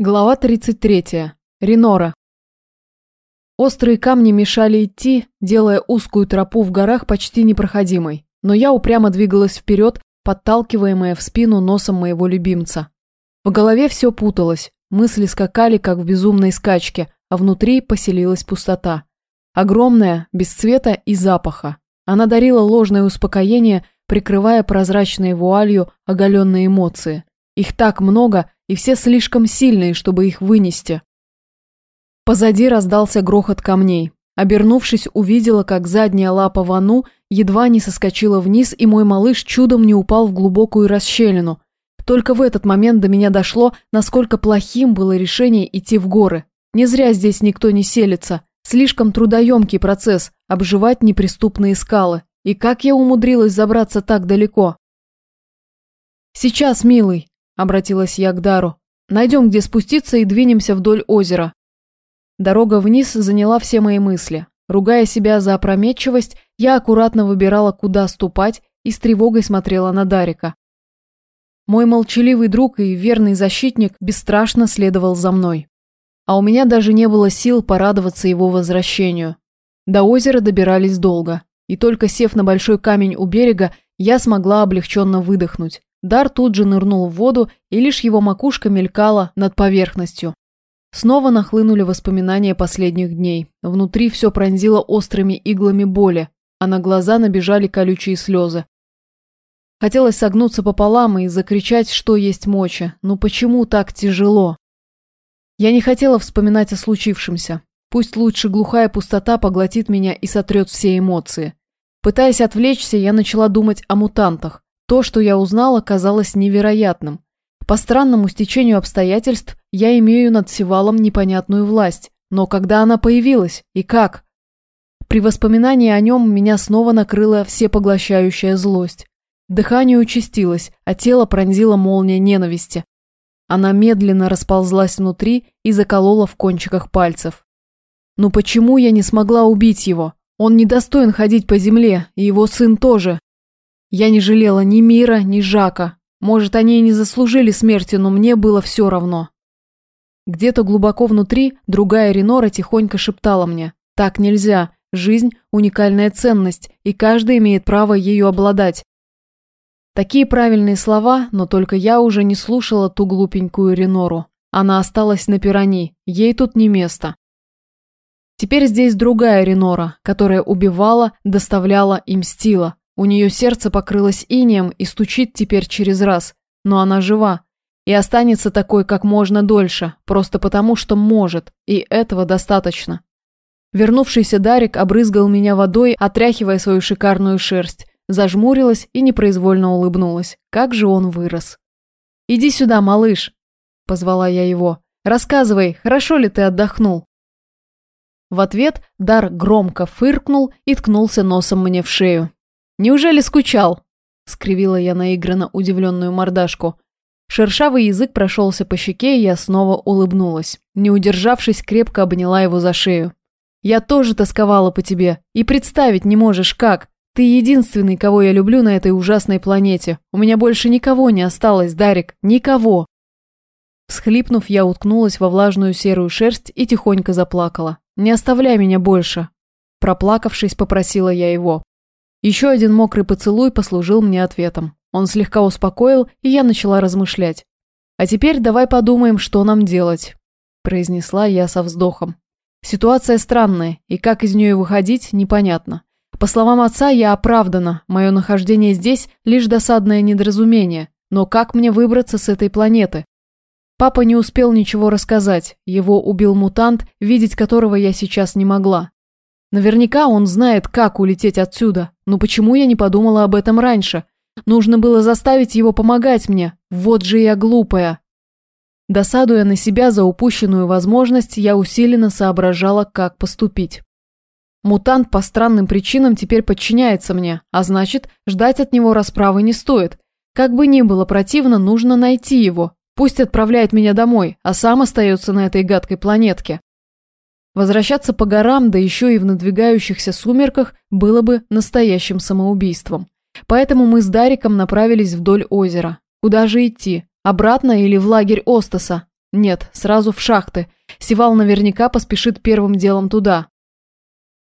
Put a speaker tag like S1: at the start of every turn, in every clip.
S1: Глава 33. Ренора. Острые камни мешали идти, делая узкую тропу в горах почти непроходимой, но я упрямо двигалась вперед, подталкиваемая в спину носом моего любимца. В голове все путалось, мысли скакали, как в безумной скачке, а внутри поселилась пустота. Огромная, без цвета и запаха. Она дарила ложное успокоение, прикрывая прозрачной вуалью оголенные эмоции. Их так много – и все слишком сильные, чтобы их вынести. Позади раздался грохот камней. Обернувшись, увидела, как задняя лапа Вану едва не соскочила вниз, и мой малыш чудом не упал в глубокую расщелину. Только в этот момент до меня дошло, насколько плохим было решение идти в горы. Не зря здесь никто не селится. Слишком трудоемкий процесс – обживать неприступные скалы. И как я умудрилась забраться так далеко? «Сейчас, милый!» Обратилась я к Дару. Найдем, где спуститься и двинемся вдоль озера. Дорога вниз заняла все мои мысли. Ругая себя за опрометчивость, я аккуратно выбирала, куда ступать, и с тревогой смотрела на Дарика. Мой молчаливый друг и верный защитник бесстрашно следовал за мной. А у меня даже не было сил порадоваться его возвращению. До озера добирались долго, и только сев на большой камень у берега, я смогла облегченно выдохнуть. Дар тут же нырнул в воду, и лишь его макушка мелькала над поверхностью. Снова нахлынули воспоминания последних дней. Внутри все пронзило острыми иглами боли, а на глаза набежали колючие слезы. Хотелось согнуться пополам и закричать, что есть мочи. Но почему так тяжело? Я не хотела вспоминать о случившемся. Пусть лучше глухая пустота поглотит меня и сотрет все эмоции. Пытаясь отвлечься, я начала думать о мутантах. То, что я узнала, казалось невероятным. По странному стечению обстоятельств я имею над Севалом непонятную власть. Но когда она появилась и как? При воспоминании о нем меня снова накрыла всепоглощающая злость. Дыхание участилось, а тело пронзила молния ненависти. Она медленно расползлась внутри и заколола в кончиках пальцев. Но почему я не смогла убить его? Он недостоин ходить по земле, и его сын тоже. Я не жалела ни Мира, ни Жака. Может, они и не заслужили смерти, но мне было все равно. Где-то глубоко внутри другая Ренора тихонько шептала мне. Так нельзя. Жизнь – уникальная ценность, и каждый имеет право ею обладать. Такие правильные слова, но только я уже не слушала ту глупенькую Ренору. Она осталась на пирани, ей тут не место. Теперь здесь другая Ренора, которая убивала, доставляла и мстила. У нее сердце покрылось инеем и стучит теперь через раз, но она жива. И останется такой как можно дольше, просто потому, что может, и этого достаточно. Вернувшийся Дарик обрызгал меня водой, отряхивая свою шикарную шерсть, зажмурилась и непроизвольно улыбнулась. Как же он вырос. «Иди сюда, малыш», – позвала я его. «Рассказывай, хорошо ли ты отдохнул?» В ответ Дар громко фыркнул и ткнулся носом мне в шею. Неужели скучал?» – скривила я наигранно удивленную мордашку. Шершавый язык прошелся по щеке, и я снова улыбнулась. Не удержавшись, крепко обняла его за шею. «Я тоже тосковала по тебе, и представить не можешь, как. Ты единственный, кого я люблю на этой ужасной планете. У меня больше никого не осталось, Дарик, никого!» Всхлипнув, я уткнулась во влажную серую шерсть и тихонько заплакала. «Не оставляй меня больше!» Проплакавшись, попросила я его. Еще один мокрый поцелуй послужил мне ответом. Он слегка успокоил, и я начала размышлять. «А теперь давай подумаем, что нам делать», – произнесла я со вздохом. Ситуация странная, и как из нее выходить, непонятно. По словам отца, я оправдана, мое нахождение здесь – лишь досадное недоразумение. Но как мне выбраться с этой планеты? Папа не успел ничего рассказать, его убил мутант, видеть которого я сейчас не могла. Наверняка он знает, как улететь отсюда. Но почему я не подумала об этом раньше? Нужно было заставить его помогать мне. Вот же я глупая. Досадуя на себя за упущенную возможность, я усиленно соображала, как поступить. Мутант по странным причинам теперь подчиняется мне, а значит, ждать от него расправы не стоит. Как бы ни было противно, нужно найти его. Пусть отправляет меня домой, а сам остается на этой гадкой планетке. Возвращаться по горам, да еще и в надвигающихся сумерках, было бы настоящим самоубийством. Поэтому мы с Дариком направились вдоль озера. Куда же идти? Обратно или в лагерь Остаса? Нет, сразу в шахты. Севал наверняка поспешит первым делом туда.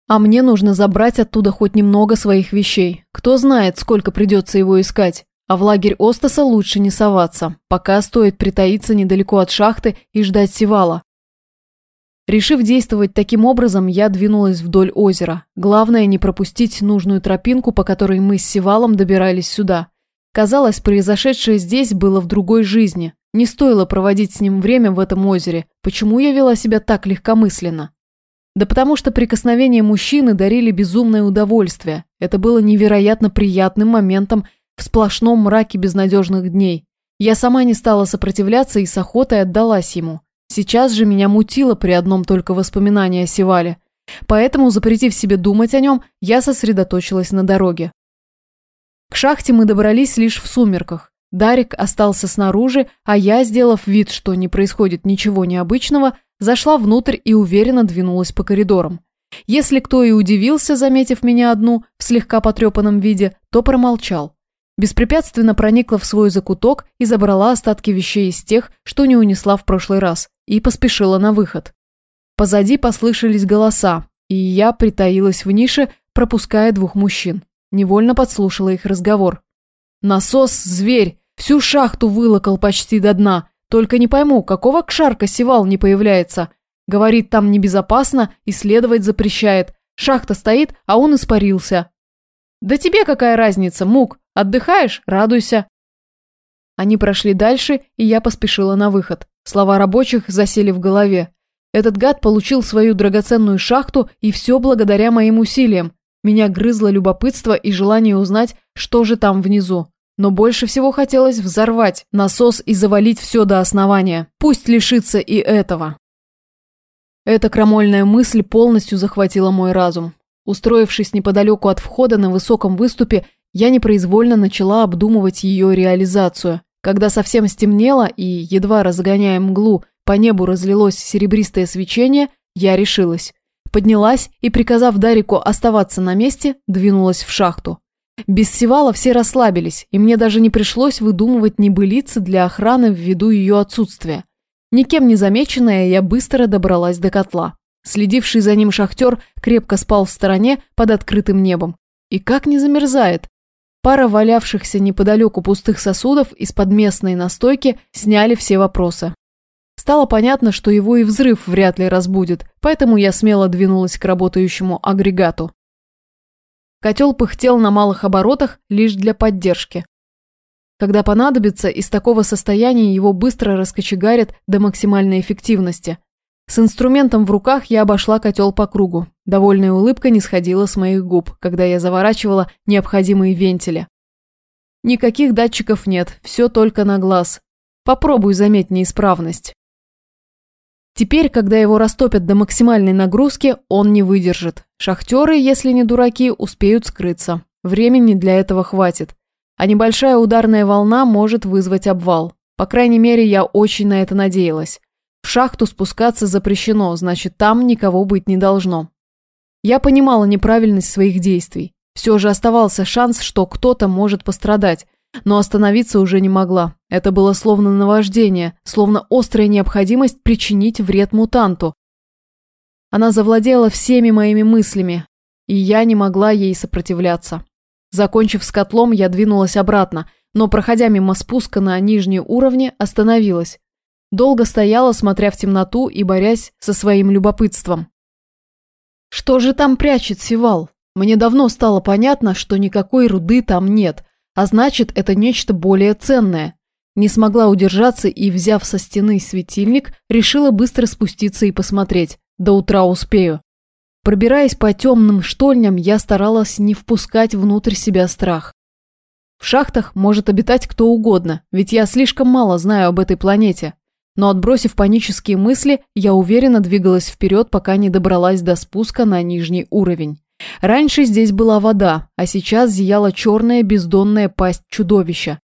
S1: А мне нужно забрать оттуда хоть немного своих вещей. Кто знает, сколько придется его искать. А в лагерь Остаса лучше не соваться. Пока стоит притаиться недалеко от шахты и ждать Севала. Решив действовать таким образом, я двинулась вдоль озера. Главное не пропустить нужную тропинку, по которой мы с Севалом добирались сюда. Казалось, произошедшее здесь было в другой жизни. Не стоило проводить с ним время в этом озере. Почему я вела себя так легкомысленно? Да потому что прикосновения мужчины дарили безумное удовольствие. Это было невероятно приятным моментом в сплошном мраке безнадежных дней. Я сама не стала сопротивляться и с охотой отдалась ему. Сейчас же меня мутило при одном только воспоминании о Севале. Поэтому, запретив себе думать о нем, я сосредоточилась на дороге. К шахте мы добрались лишь в сумерках. Дарик остался снаружи, а я, сделав вид, что не происходит ничего необычного, зашла внутрь и уверенно двинулась по коридорам. Если кто и удивился, заметив меня одну в слегка потрепанном виде, то промолчал. Беспрепятственно проникла в свой закуток и забрала остатки вещей из тех, что не унесла в прошлый раз, и поспешила на выход. Позади послышались голоса, и я притаилась в нише, пропуская двух мужчин. Невольно подслушала их разговор. «Насос, зверь! Всю шахту вылокал почти до дна. Только не пойму, какого кшарка севал не появляется. Говорит, там небезопасно, исследовать запрещает. Шахта стоит, а он испарился. Да тебе какая разница, Мук? Отдыхаешь? Радуйся. Они прошли дальше, и я поспешила на выход. Слова рабочих засели в голове. Этот гад получил свою драгоценную шахту, и все благодаря моим усилиям. Меня грызло любопытство и желание узнать, что же там внизу. Но больше всего хотелось взорвать насос и завалить все до основания. Пусть лишится и этого. Эта крамольная мысль полностью захватила мой разум. Устроившись неподалеку от входа на высоком выступе, я непроизвольно начала обдумывать ее реализацию. Когда совсем стемнело и, едва разгоняя мглу, по небу разлилось серебристое свечение, я решилась. Поднялась и, приказав Дарику оставаться на месте, двинулась в шахту. Без Севала все расслабились, и мне даже не пришлось выдумывать небылицы для охраны ввиду ее отсутствия. Никем не замеченная, я быстро добралась до котла. Следивший за ним шахтер крепко спал в стороне под открытым небом. И как не замерзает. Пара валявшихся неподалеку пустых сосудов из-под местной настойки сняли все вопросы. Стало понятно, что его и взрыв вряд ли разбудит, поэтому я смело двинулась к работающему агрегату. Котел пыхтел на малых оборотах лишь для поддержки. Когда понадобится, из такого состояния его быстро раскочегарят до максимальной эффективности. С инструментом в руках я обошла котел по кругу. Довольная улыбка не сходила с моих губ, когда я заворачивала необходимые вентили. Никаких датчиков нет, все только на глаз. Попробуй заметь неисправность. Теперь, когда его растопят до максимальной нагрузки, он не выдержит. Шахтеры, если не дураки, успеют скрыться. Времени для этого хватит. А небольшая ударная волна может вызвать обвал. По крайней мере, я очень на это надеялась. В шахту спускаться запрещено, значит, там никого быть не должно. Я понимала неправильность своих действий. Все же оставался шанс, что кто-то может пострадать, но остановиться уже не могла. Это было словно наваждение, словно острая необходимость причинить вред мутанту. Она завладела всеми моими мыслями, и я не могла ей сопротивляться. Закончив с котлом, я двинулась обратно, но, проходя мимо спуска на нижние уровни, остановилась. Долго стояла, смотря в темноту и борясь со своим любопытством. Что же там прячет Севал? Мне давно стало понятно, что никакой руды там нет – а значит, это нечто более ценное. Не смогла удержаться и, взяв со стены светильник, решила быстро спуститься и посмотреть. До утра успею. Пробираясь по темным штольням, я старалась не впускать внутрь себя страх. В шахтах может обитать кто угодно, ведь я слишком мало знаю об этой планете. Но отбросив панические мысли, я уверенно двигалась вперед, пока не добралась до спуска на нижний уровень. Раньше здесь была вода, а сейчас зияла черная бездонная пасть чудовища.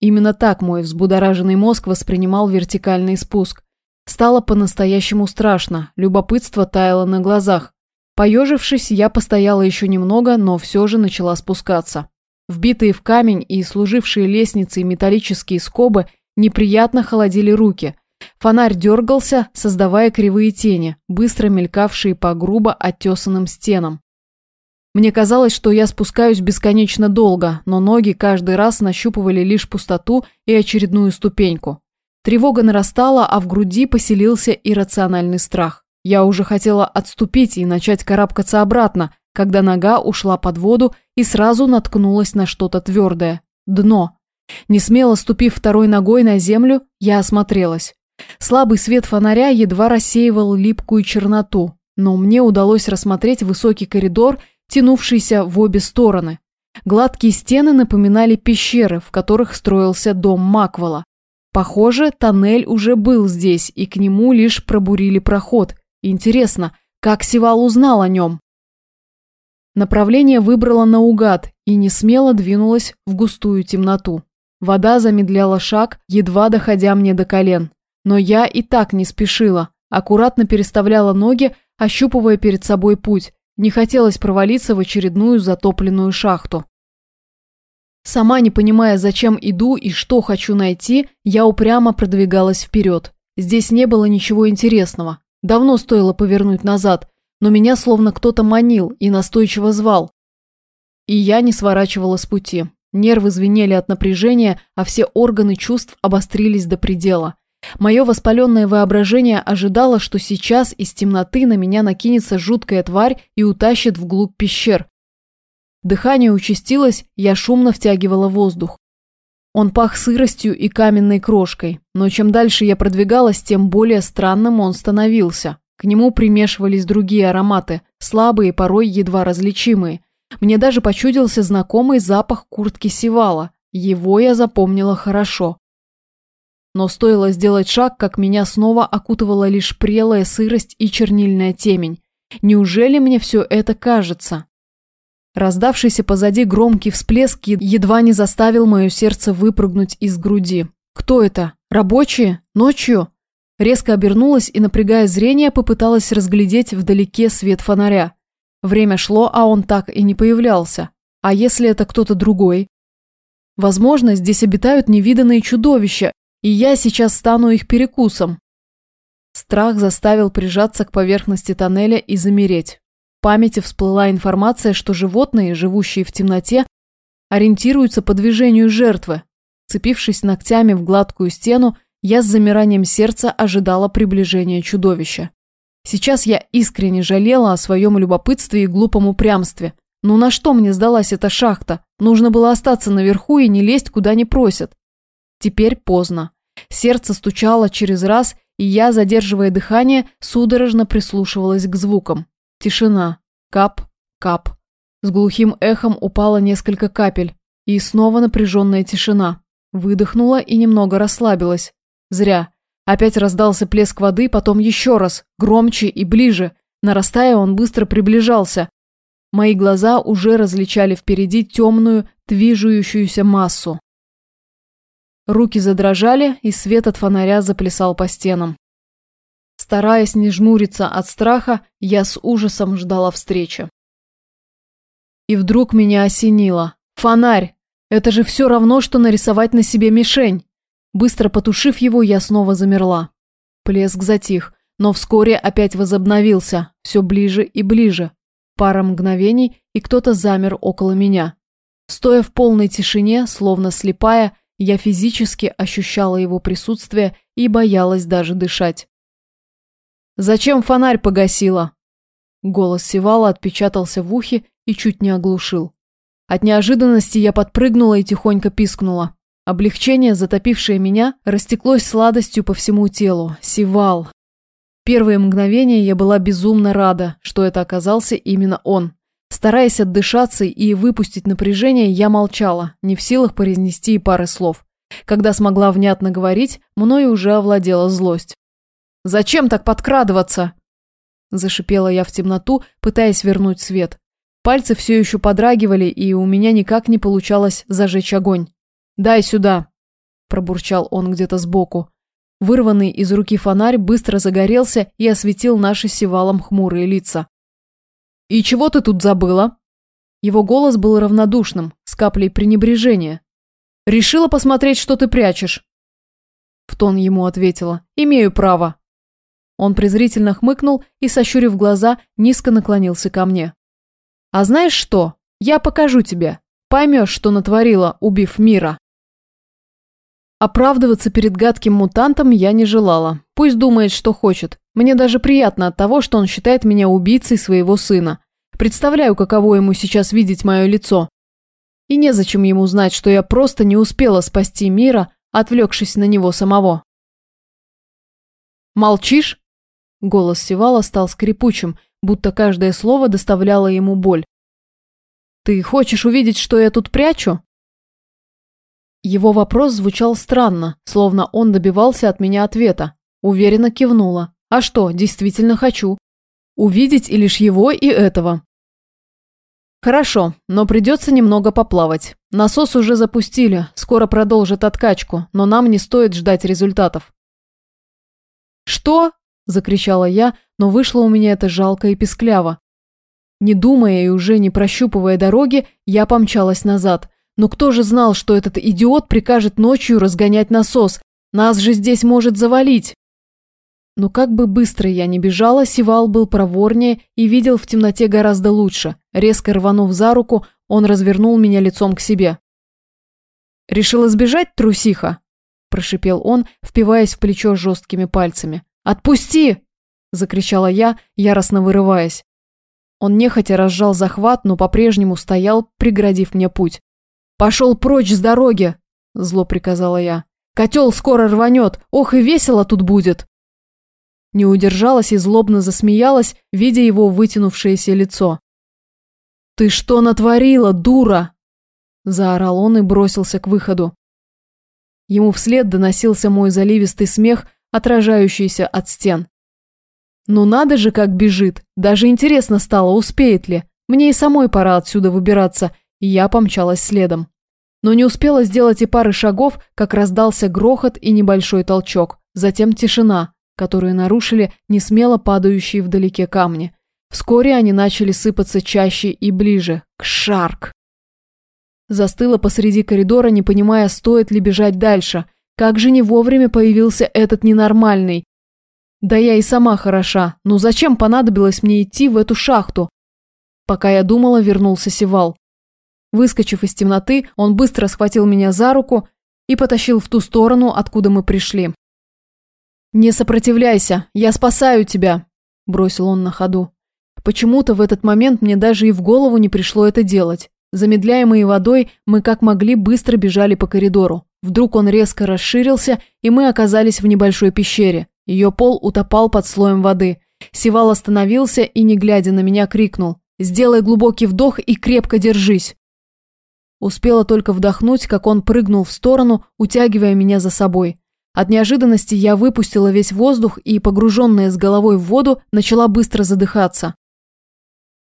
S1: Именно так мой взбудораженный мозг воспринимал вертикальный спуск. Стало по-настоящему страшно, любопытство таяло на глазах. Поежившись, я постояла еще немного, но все же начала спускаться. Вбитые в камень и служившие лестницей металлические скобы неприятно холодили руки. Фонарь дергался, создавая кривые тени, быстро мелькавшие по грубо оттесанным стенам. Мне казалось, что я спускаюсь бесконечно долго, но ноги каждый раз нащупывали лишь пустоту и очередную ступеньку. Тревога нарастала, а в груди поселился иррациональный страх. Я уже хотела отступить и начать карабкаться обратно, когда нога ушла под воду и сразу наткнулась на что-то твердое. Дно. Не смело ступив второй ногой на землю, я осмотрелась. Слабый свет фонаря едва рассеивал липкую черноту, но мне удалось рассмотреть высокий коридор, тянувшийся в обе стороны. Гладкие стены напоминали пещеры, в которых строился дом Маквела. Похоже, тоннель уже был здесь, и к нему лишь пробурили проход. Интересно, как Сивал узнал о нем? Направление выбрала наугад и не смело двинулась в густую темноту. Вода замедляла шаг, едва доходя мне до колен. Но я и так не спешила, аккуратно переставляла ноги, ощупывая перед собой путь. Не хотелось провалиться в очередную затопленную шахту. Сама не понимая, зачем иду и что хочу найти, я упрямо продвигалась вперед. Здесь не было ничего интересного. Давно стоило повернуть назад, но меня словно кто-то манил и настойчиво звал. И я не сворачивала с пути. Нервы звенели от напряжения, а все органы чувств обострились до предела. Мое воспаленное воображение ожидало, что сейчас из темноты на меня накинется жуткая тварь и утащит вглубь пещер. Дыхание участилось, я шумно втягивала воздух. Он пах сыростью и каменной крошкой, но чем дальше я продвигалась, тем более странным он становился. К нему примешивались другие ароматы, слабые, порой едва различимые. Мне даже почудился знакомый запах куртки Сивала. Его я запомнила хорошо. Но стоило сделать шаг, как меня снова окутывала лишь прелая сырость и чернильная темень. Неужели мне все это кажется? Раздавшийся позади громкий всплеск едва не заставил мое сердце выпрыгнуть из груди. Кто это? Рабочие? Ночью? Резко обернулась и, напрягая зрение, попыталась разглядеть вдалеке свет фонаря. Время шло, а он так и не появлялся. А если это кто-то другой? Возможно, здесь обитают невиданные чудовища, и я сейчас стану их перекусом. Страх заставил прижаться к поверхности тоннеля и замереть. В памяти всплыла информация, что животные, живущие в темноте, ориентируются по движению жертвы. Цепившись ногтями в гладкую стену, я с замиранием сердца ожидала приближения чудовища. Сейчас я искренне жалела о своем любопытстве и глупом упрямстве. Ну на что мне сдалась эта шахта? Нужно было остаться наверху и не лезть куда не просят. Теперь поздно. Сердце стучало через раз, и я, задерживая дыхание, судорожно прислушивалась к звукам. Тишина. Кап, кап. С глухим эхом упало несколько капель. И снова напряженная тишина. Выдохнула и немного расслабилась. Зря. Опять раздался плеск воды, потом еще раз, громче и ближе. Нарастая, он быстро приближался. Мои глаза уже различали впереди темную, движущуюся массу. Руки задрожали, и свет от фонаря заплясал по стенам. Стараясь не жмуриться от страха, я с ужасом ждала встречи. И вдруг меня осенило. Фонарь! Это же все равно, что нарисовать на себе мишень. Быстро потушив его, я снова замерла. Плеск затих, но вскоре опять возобновился, все ближе и ближе. Пара мгновений, и кто-то замер около меня. Стоя в полной тишине, словно слепая, я физически ощущала его присутствие и боялась даже дышать. «Зачем фонарь погасила?» Голос Севала отпечатался в ухе и чуть не оглушил. От неожиданности я подпрыгнула и тихонько пискнула. Облегчение, затопившее меня, растеклось сладостью по всему телу. Сивал. Первые мгновения я была безумно рада, что это оказался именно он. Стараясь отдышаться и выпустить напряжение, я молчала, не в силах произнести и пары слов. Когда смогла внятно говорить, мною уже овладела злость. «Зачем так подкрадываться?» Зашипела я в темноту, пытаясь вернуть свет. Пальцы все еще подрагивали, и у меня никак не получалось зажечь огонь. «Дай сюда!» – пробурчал он где-то сбоку. Вырванный из руки фонарь быстро загорелся и осветил наши севалом хмурые лица. «И чего ты тут забыла?» Его голос был равнодушным, с каплей пренебрежения. «Решила посмотреть, что ты прячешь?» в тон ему ответила. «Имею право». Он презрительно хмыкнул и, сощурив глаза, низко наклонился ко мне. «А знаешь что? Я покажу тебе. Поймешь, что натворила, убив мира». Оправдываться перед гадким мутантом я не желала. Пусть думает, что хочет. Мне даже приятно от того, что он считает меня убийцей своего сына. Представляю, каково ему сейчас видеть мое лицо. И незачем ему знать, что я просто не успела спасти мира, отвлекшись на него самого. «Молчишь?» Голос Севала стал скрипучим, будто каждое слово доставляло ему боль. «Ты хочешь увидеть, что я тут прячу?» Его вопрос звучал странно, словно он добивался от меня ответа. Уверенно кивнула. «А что, действительно хочу. Увидеть и лишь его, и этого». «Хорошо, но придется немного поплавать. Насос уже запустили, скоро продолжит откачку, но нам не стоит ждать результатов». «Что?» – закричала я, но вышло у меня это жалко и пескляво. Не думая и уже не прощупывая дороги, я помчалась назад. Но кто же знал, что этот идиот прикажет ночью разгонять насос? Нас же здесь может завалить. Но как бы быстро я ни бежала, Сивал был проворнее и видел в темноте гораздо лучше. Резко рванув за руку, он развернул меня лицом к себе. «Решила сбежать, трусиха?» – прошипел он, впиваясь в плечо жесткими пальцами. «Отпусти!» – закричала я, яростно вырываясь. Он нехотя разжал захват, но по-прежнему стоял, преградив мне путь. «Пошел прочь с дороги!» – зло приказала я. «Котел скоро рванет! Ох, и весело тут будет!» Не удержалась и злобно засмеялась, видя его вытянувшееся лицо. «Ты что натворила, дура?» – заорал он и бросился к выходу. Ему вслед доносился мой заливистый смех, отражающийся от стен. «Ну надо же, как бежит! Даже интересно стало, успеет ли. Мне и самой пора отсюда выбираться, я помчалась следом. Но не успела сделать и пары шагов, как раздался грохот и небольшой толчок, затем тишина, которую нарушили несмело падающие вдалеке камни. Вскоре они начали сыпаться чаще и ближе, к шарк. Застыла посреди коридора, не понимая, стоит ли бежать дальше. Как же не вовремя появился этот ненормальный. Да я и сама хороша, но зачем понадобилось мне идти в эту шахту? Пока я думала, вернулся Севал. Выскочив из темноты, он быстро схватил меня за руку и потащил в ту сторону, откуда мы пришли. «Не сопротивляйся, я спасаю тебя», – бросил он на ходу. Почему-то в этот момент мне даже и в голову не пришло это делать. Замедляемые водой, мы как могли быстро бежали по коридору. Вдруг он резко расширился, и мы оказались в небольшой пещере. Ее пол утопал под слоем воды. Сивал остановился и, не глядя на меня, крикнул. «Сделай глубокий вдох и крепко держись!» Успела только вдохнуть, как он прыгнул в сторону, утягивая меня за собой. От неожиданности я выпустила весь воздух и, погруженная с головой в воду, начала быстро задыхаться.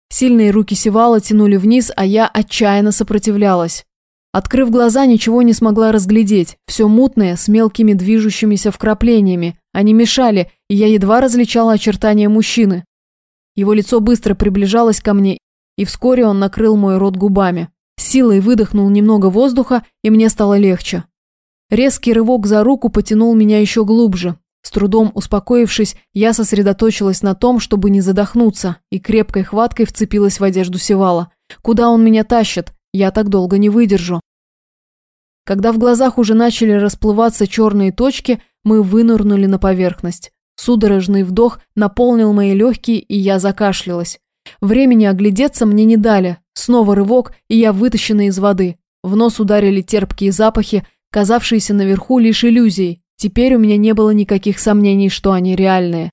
S1: Сильные руки Севала тянули вниз, а я отчаянно сопротивлялась. Открыв глаза, ничего не смогла разглядеть. Все мутное, с мелкими движущимися вкраплениями. Они мешали, и я едва различала очертания мужчины. Его лицо быстро приближалось ко мне, и вскоре он накрыл мой рот губами. Силой выдохнул немного воздуха, и мне стало легче. Резкий рывок за руку потянул меня еще глубже. С трудом успокоившись, я сосредоточилась на том, чтобы не задохнуться, и крепкой хваткой вцепилась в одежду Севала. Куда он меня тащит? Я так долго не выдержу. Когда в глазах уже начали расплываться черные точки, мы вынырнули на поверхность. Судорожный вдох наполнил мои легкие, и я закашлялась. Времени оглядеться мне не дали. Снова рывок, и я вытащена из воды. В нос ударили терпкие запахи, казавшиеся наверху лишь иллюзией. Теперь у меня не было никаких сомнений, что они реальные.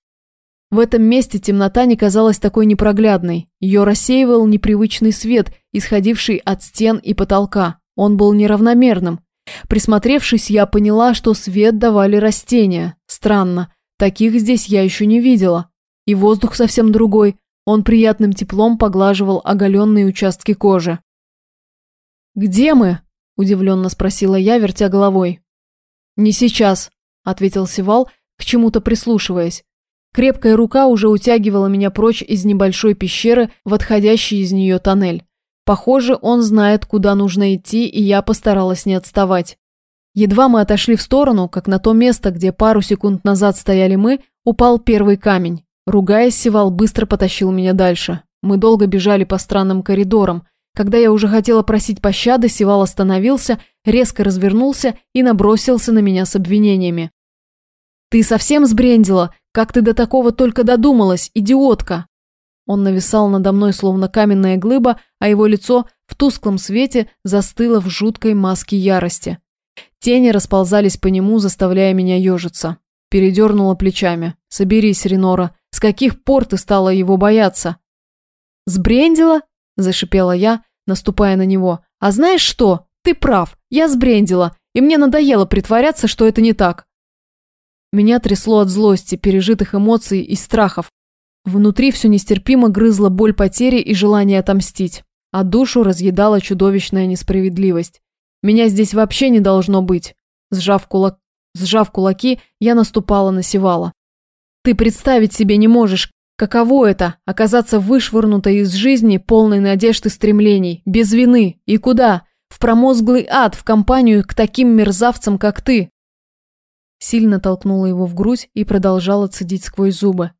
S1: В этом месте темнота не казалась такой непроглядной. Ее рассеивал непривычный свет, исходивший от стен и потолка. Он был неравномерным. Присмотревшись, я поняла, что свет давали растения. Странно, таких здесь я еще не видела. И воздух совсем другой, он приятным теплом поглаживал оголенные участки кожи. «Где мы?» – удивленно спросила я, вертя головой. «Не сейчас», – ответил Сивал, к чему-то прислушиваясь. Крепкая рука уже утягивала меня прочь из небольшой пещеры в отходящий из нее тоннель. Похоже, он знает, куда нужно идти, и я постаралась не отставать. Едва мы отошли в сторону, как на то место, где пару секунд назад стояли мы, упал первый камень. Ругаясь, Севал быстро потащил меня дальше. Мы долго бежали по странным коридорам. Когда я уже хотела просить пощады, Севал остановился, резко развернулся и набросился на меня с обвинениями. «Ты совсем сбрендила? Как ты до такого только додумалась, идиотка!» Он нависал надо мной, словно каменная глыба, а его лицо в тусклом свете застыло в жуткой маске ярости. Тени расползались по нему, заставляя меня ежиться. Передернула плечами. «Соберись, Ренора. С каких пор ты стала его бояться?» «Сбрендила?» – зашипела я, наступая на него. «А знаешь что? Ты прав. Я сбрендила, и мне надоело притворяться, что это не так. Меня трясло от злости, пережитых эмоций и страхов. Внутри все нестерпимо грызла боль потери и желание отомстить, а душу разъедала чудовищная несправедливость. Меня здесь вообще не должно быть. Сжав, кулак... Сжав кулаки, я наступала на Севала. Ты представить себе не можешь, каково это – оказаться вышвырнутой из жизни, полной надежд и стремлений, без вины. И куда? В промозглый ад, в компанию к таким мерзавцам, как ты. Сильно толкнула его в грудь и продолжала цедить сквозь зубы.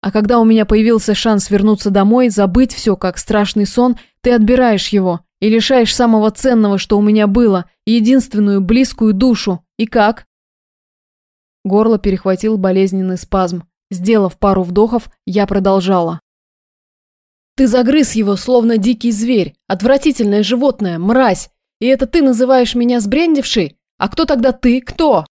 S1: А когда у меня появился шанс вернуться домой, забыть все, как страшный сон, ты отбираешь его и лишаешь самого ценного, что у меня было, единственную близкую душу. И как? Горло перехватил болезненный спазм. Сделав пару вдохов, я продолжала. Ты загрыз его, словно дикий зверь, отвратительное животное, мразь. И это ты называешь меня сбрендившей? А кто тогда ты? Кто?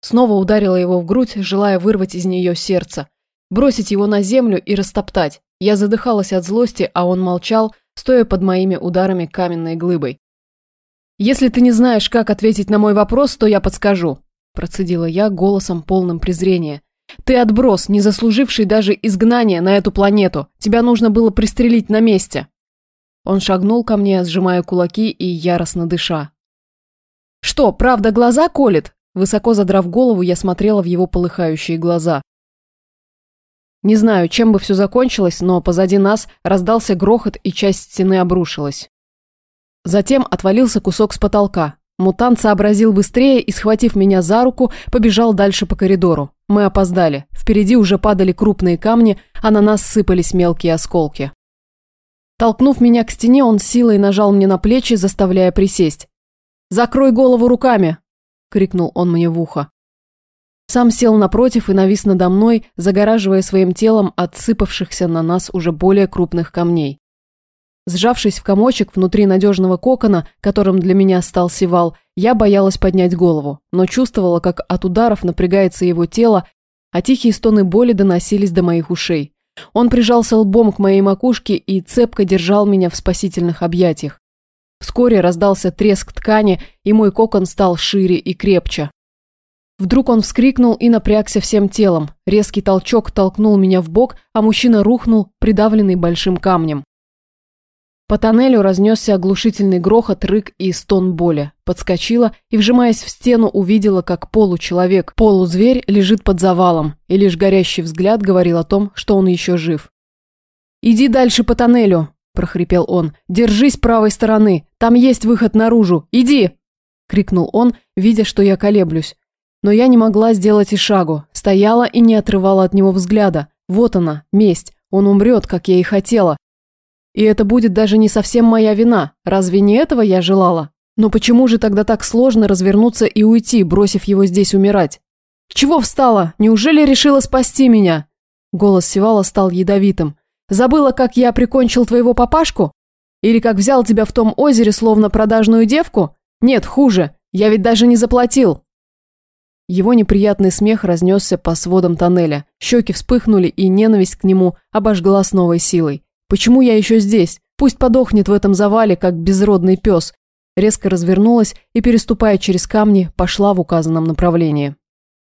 S1: Снова ударила его в грудь, желая вырвать из нее сердце. Бросить его на землю и растоптать. Я задыхалась от злости, а он молчал, стоя под моими ударами каменной глыбой. «Если ты не знаешь, как ответить на мой вопрос, то я подскажу», процедила я голосом полным презрения. «Ты отброс, не заслуживший даже изгнания на эту планету. Тебя нужно было пристрелить на месте». Он шагнул ко мне, сжимая кулаки и яростно дыша. «Что, правда глаза колет?» Высоко задрав голову, я смотрела в его полыхающие глаза. Не знаю, чем бы все закончилось, но позади нас раздался грохот, и часть стены обрушилась. Затем отвалился кусок с потолка. Мутант сообразил быстрее и, схватив меня за руку, побежал дальше по коридору. Мы опоздали. Впереди уже падали крупные камни, а на нас сыпались мелкие осколки. Толкнув меня к стене, он силой нажал мне на плечи, заставляя присесть. «Закрой голову руками!» – крикнул он мне в ухо. Сам сел напротив и навис надо мной, загораживая своим телом от сыпавшихся на нас уже более крупных камней. Сжавшись в комочек внутри надежного кокона, которым для меня стал Севал, я боялась поднять голову, но чувствовала, как от ударов напрягается его тело, а тихие стоны боли доносились до моих ушей. Он прижался лбом к моей макушке и цепко держал меня в спасительных объятиях. Вскоре раздался треск ткани, и мой кокон стал шире и крепче. Вдруг он вскрикнул и напрягся всем телом. Резкий толчок толкнул меня в бок, а мужчина рухнул, придавленный большим камнем. По тоннелю разнесся оглушительный грохот, рык и стон боли. Подскочила и, вжимаясь в стену, увидела, как получеловек, полузверь лежит под завалом, и лишь горящий взгляд говорил о том, что он еще жив. «Иди дальше по тоннелю», прохрипел он. «Держись правой стороны! Там есть выход наружу! Иди!» крикнул он, видя, что я колеблюсь. Но я не могла сделать и шагу, стояла и не отрывала от него взгляда. Вот она, месть, он умрет, как я и хотела. И это будет даже не совсем моя вина, разве не этого я желала? Но почему же тогда так сложно развернуться и уйти, бросив его здесь умирать? «Чего встала? Неужели решила спасти меня?» Голос Севала стал ядовитым. Забыла, как я прикончил твоего папашку? Или как взял тебя в том озере, словно продажную девку? Нет, хуже. Я ведь даже не заплатил». Его неприятный смех разнесся по сводам тоннеля. Щеки вспыхнули, и ненависть к нему обожгла с новой силой. «Почему я еще здесь? Пусть подохнет в этом завале, как безродный пес». Резко развернулась и, переступая через камни, пошла в указанном направлении.